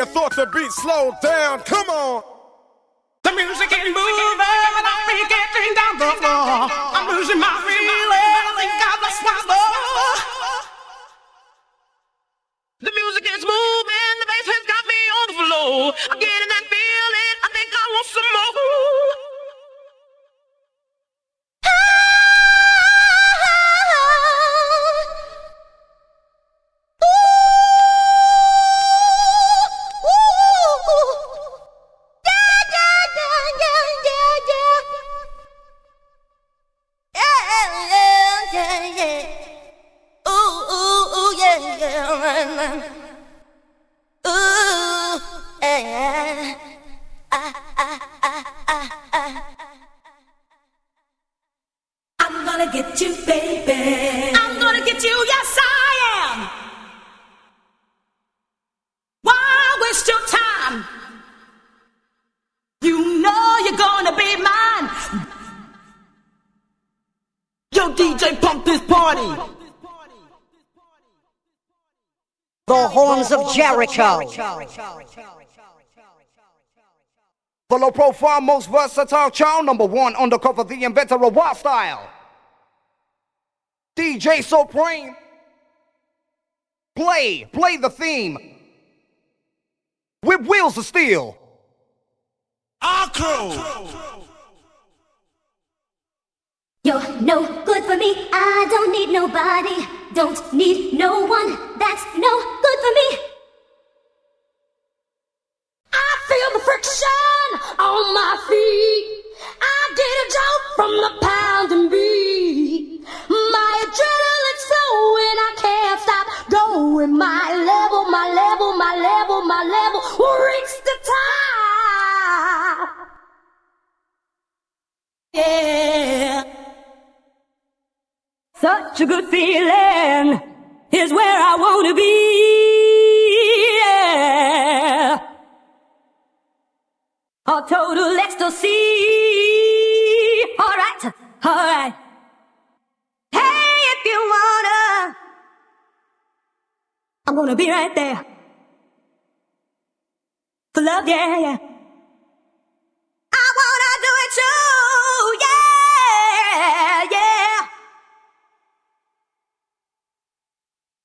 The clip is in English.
you thought the beat slowed down. Come on. The music is moving, and I'm getting down the floor. I'm losing my feeling. I think I lost my love. The music is moving, the bass has got me on the floor. I'm DJ, pump this party. The horns of Jericho. The low profile, most versatile child, number one, undercover, the inventor of wild style. DJ Supreme. Play, play the theme. With wheels of steel. Our crew. You're no good for me. I don't need nobody. Don't need no one. That's no good for me. I feel the friction on my feet. I get a jolt from the pounding beat. My adrenaline's flowing, I can't stop going. My level, my level, my level, my level reach the top. Such a good feeling is where I want to be. Yeah. A total ecstasy. All right, all right. Hey, if you wanna, I'm gonna be right there. For love, yeah, yeah.